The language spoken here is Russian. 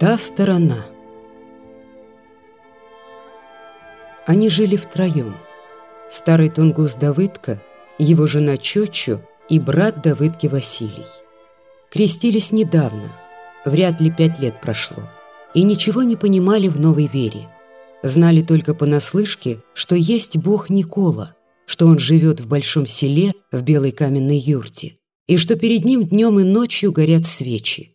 Та сторона. Они жили втроем. Старый тунгус Давыдка, его жена Чочо и брат Давыдки Василий. Крестились недавно, вряд ли пять лет прошло, и ничего не понимали в новой вере. Знали только понаслышке, что есть бог Никола, что он живет в большом селе в белой каменной юрте, и что перед ним днем и ночью горят свечи.